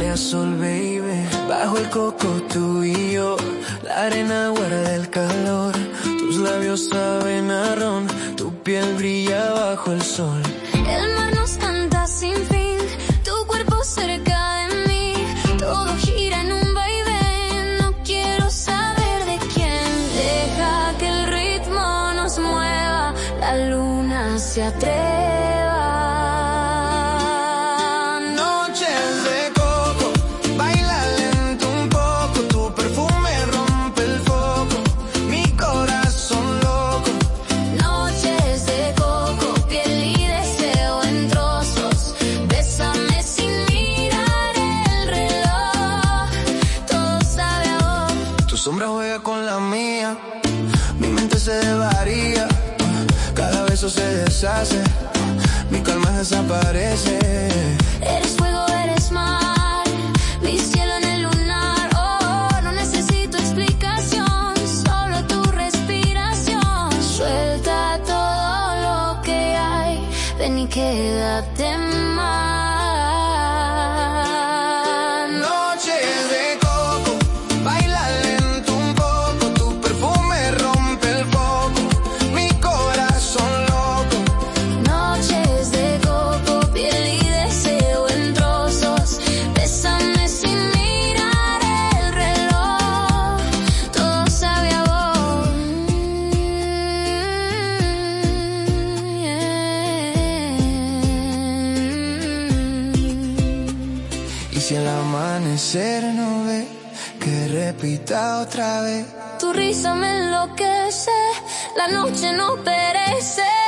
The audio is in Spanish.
a sol, baby. Bajo el coco tú y yo, la arena guarda el calor. Tus labios saben a ron, tu piel brilla bajo el sol. El mar nos canta sin fin, tu cuerpo cerca de mí. Todo gira en un vaivén, no quiero saber de quién. Deja que el ritmo nos mueva, la luna se atreva. Sombra juega con la mía, mi mente se varía, cada beso se deshace, mi calma desaparece. Eres fuego, eres mar, mi cielo en el lunar. Oh, no necesito explicación, solo tu respiración. Suelta todo lo que hay, ven y quédate más. Amanecer no ve, que repita otra vez. Tu risa me enloquece, la noche no perece.